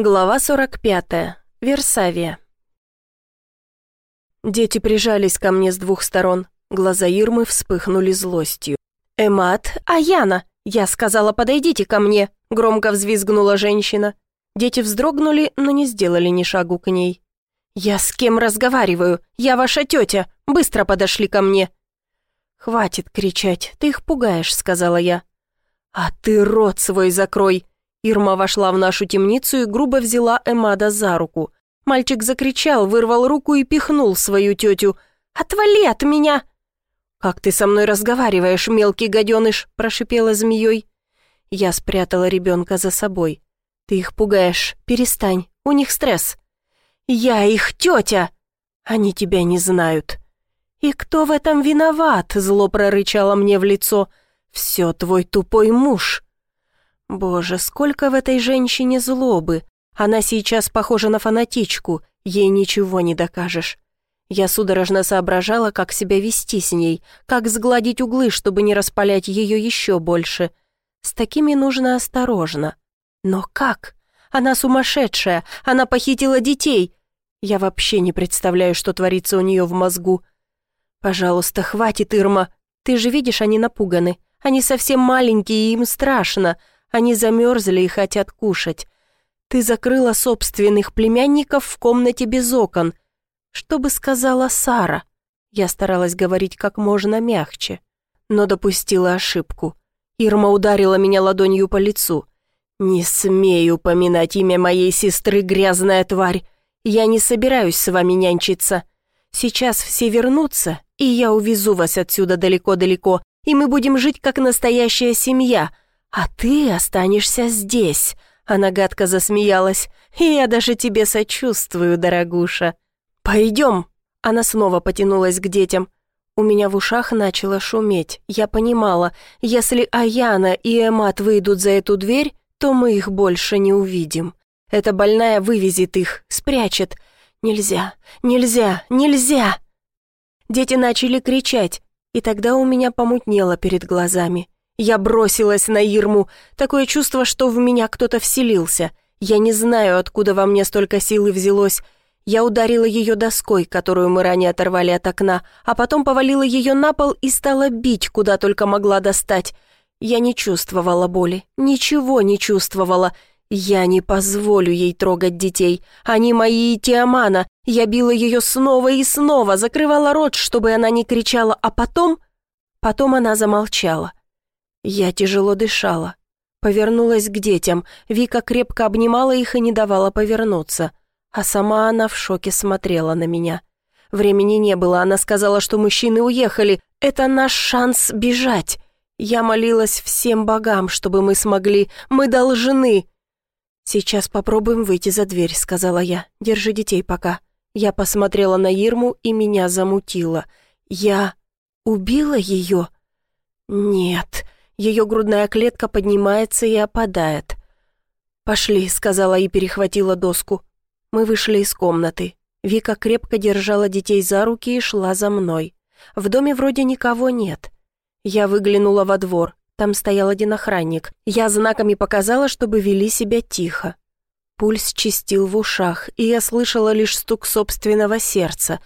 Глава 45. Версавия. Дети прижались ко мне с двух сторон. Глаза Ирмы вспыхнули злостью. «Эмат, Аяна! Я сказала, подойдите ко мне!» Громко взвизгнула женщина. Дети вздрогнули, но не сделали ни шагу к ней. «Я с кем разговариваю? Я ваша тетя! Быстро подошли ко мне!» «Хватит кричать, ты их пугаешь», — сказала я. «А ты рот свой закрой!» Ирма вошла в нашу темницу и грубо взяла Эмада за руку. Мальчик закричал, вырвал руку и пихнул свою тетю. «Отвали от меня!» «Как ты со мной разговариваешь, мелкий гаденыш?» – прошипела змеей. Я спрятала ребенка за собой. «Ты их пугаешь. Перестань. У них стресс». «Я их тетя!» «Они тебя не знают». «И кто в этом виноват?» – зло прорычало мне в лицо. «Все твой тупой муж». Боже, сколько в этой женщине злобы. Она сейчас похожа на фанатичку, ей ничего не докажешь. Я судорожно соображала, как себя вести с ней, как сгладить углы, чтобы не распалять ее еще больше. С такими нужно осторожно. Но как? Она сумасшедшая, она похитила детей. Я вообще не представляю, что творится у нее в мозгу. Пожалуйста, хватит, Ирма. Ты же видишь, они напуганы. Они совсем маленькие, и им страшно. Они замерзли и хотят кушать. Ты закрыла собственных племянников в комнате без окон. Что бы сказала Сара? Я старалась говорить как можно мягче, но допустила ошибку. Ирма ударила меня ладонью по лицу. «Не смею упоминать имя моей сестры, грязная тварь. Я не собираюсь с вами нянчиться. Сейчас все вернутся, и я увезу вас отсюда далеко-далеко, и мы будем жить как настоящая семья, «А ты останешься здесь», — она гадко засмеялась. «Я даже тебе сочувствую, дорогуша». «Пойдем», — она снова потянулась к детям. У меня в ушах начало шуметь. Я понимала, если Аяна и Эмат выйдут за эту дверь, то мы их больше не увидим. Эта больная вывезет их, спрячет. Нельзя, нельзя, нельзя. Дети начали кричать, и тогда у меня помутнело перед глазами. Я бросилась на Ирму. Такое чувство, что в меня кто-то вселился. Я не знаю, откуда во мне столько силы взялось. Я ударила ее доской, которую мы ранее оторвали от окна, а потом повалила ее на пол и стала бить, куда только могла достать. Я не чувствовала боли, ничего не чувствовала. Я не позволю ей трогать детей. Они мои и Тиамана. Я била ее снова и снова, закрывала рот, чтобы она не кричала, а потом... Потом она замолчала. Я тяжело дышала. Повернулась к детям. Вика крепко обнимала их и не давала повернуться. А сама она в шоке смотрела на меня. Времени не было, она сказала, что мужчины уехали. Это наш шанс бежать. Я молилась всем богам, чтобы мы смогли. Мы должны. «Сейчас попробуем выйти за дверь», — сказала я. «Держи детей пока». Я посмотрела на Ирму, и меня замутило. «Я убила ее?» «Нет, ее грудная клетка поднимается и опадает. «Пошли», — сказала и перехватила доску. Мы вышли из комнаты. Вика крепко держала детей за руки и шла за мной. В доме вроде никого нет. Я выглянула во двор. Там стоял один охранник. Я знаками показала, чтобы вели себя тихо. Пульс чистил в ушах, и я слышала лишь стук собственного сердца.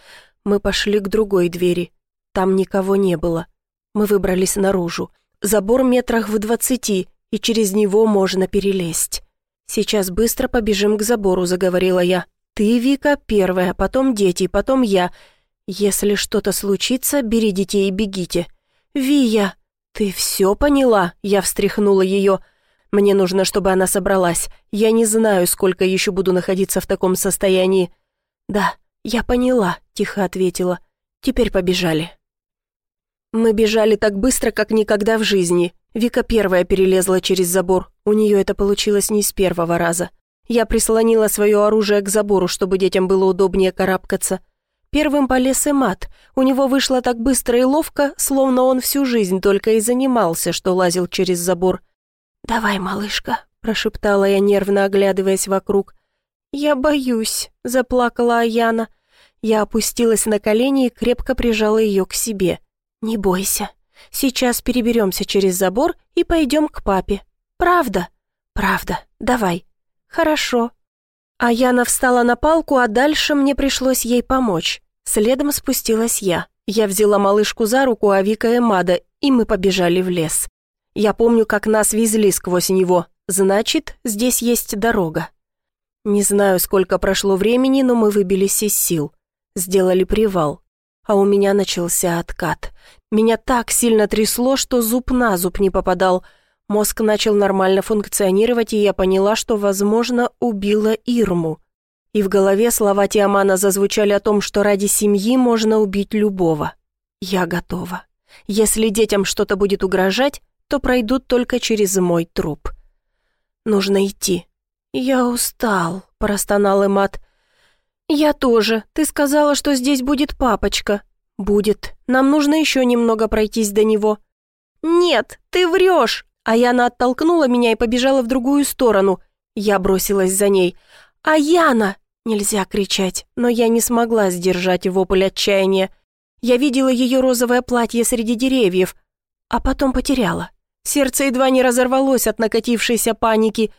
Мы пошли к другой двери. Там никого не было. Мы выбрались наружу. Забор метрах в двадцати, и через него можно перелезть. Сейчас быстро побежим к забору», — заговорила я. «Ты, Вика, первая, потом дети, потом я. Если что-то случится, бери детей и бегите». «Вия, ты все поняла?» — я встряхнула ее. «Мне нужно, чтобы она собралась. Я не знаю, сколько еще буду находиться в таком состоянии». «Да, я поняла», — тихо ответила. «Теперь побежали». Мы бежали так быстро, как никогда в жизни. Вика первая перелезла через забор. У нее это получилось не с первого раза. Я прислонила свое оружие к забору, чтобы детям было удобнее карабкаться. Первым полез и мат. У него вышло так быстро и ловко, словно он всю жизнь только и занимался, что лазил через забор. «Давай, малышка», — прошептала я, нервно оглядываясь вокруг. «Я боюсь», — заплакала Аяна. Я опустилась на колени и крепко прижала ее к себе. «Не бойся. Сейчас переберемся через забор и пойдем к папе. Правда? Правда. Давай. Хорошо. А Яна встала на палку, а дальше мне пришлось ей помочь. Следом спустилась я. Я взяла малышку за руку, а Вика и Мада, и мы побежали в лес. Я помню, как нас везли сквозь него. Значит, здесь есть дорога. Не знаю, сколько прошло времени, но мы выбились из сил. Сделали привал. А у меня начался откат. Меня так сильно трясло, что зуб на зуб не попадал. Мозг начал нормально функционировать, и я поняла, что, возможно, убила Ирму. И в голове слова Тиамана зазвучали о том, что ради семьи можно убить любого. Я готова. Если детям что-то будет угрожать, то пройдут только через мой труп. Нужно идти. «Я устал», — простонал Эмат. «Я тоже. Ты сказала, что здесь будет папочка». «Будет. Нам нужно еще немного пройтись до него». «Нет, ты врешь!» Аяна оттолкнула меня и побежала в другую сторону. Я бросилась за ней. «Аяна!» Нельзя кричать, но я не смогла сдержать вопль отчаяния. Я видела ее розовое платье среди деревьев, а потом потеряла. Сердце едва не разорвалось от накатившейся паники.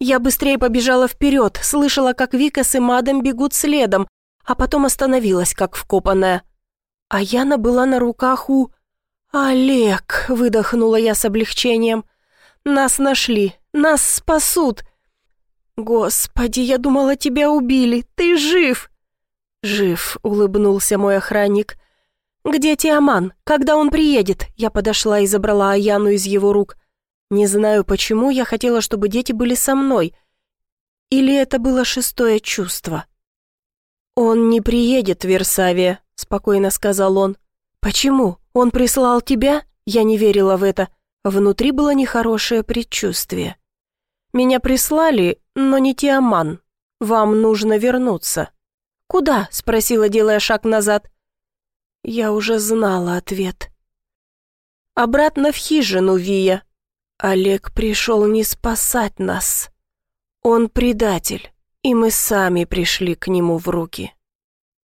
Я быстрее побежала вперед, слышала, как Вика с Имадом бегут следом, а потом остановилась, как вкопанная. А Яна была на руках у... «Олег!» — выдохнула я с облегчением. «Нас нашли! Нас спасут!» «Господи, я думала, тебя убили! Ты жив!» «Жив», — улыбнулся мой охранник. «Где Тиаман? Когда он приедет?» Я подошла и забрала Аяну из его рук. Не знаю почему, я хотела, чтобы дети были со мной. Или это было шестое чувство? «Он не приедет, Версавия», — спокойно сказал он. «Почему? Он прислал тебя?» Я не верила в это. Внутри было нехорошее предчувствие. «Меня прислали, но не Тиаман. Вам нужно вернуться». «Куда?» — спросила, делая шаг назад. Я уже знала ответ. «Обратно в хижину, Вия», Олег пришел не спасать нас. Он предатель, и мы сами пришли к нему в руки.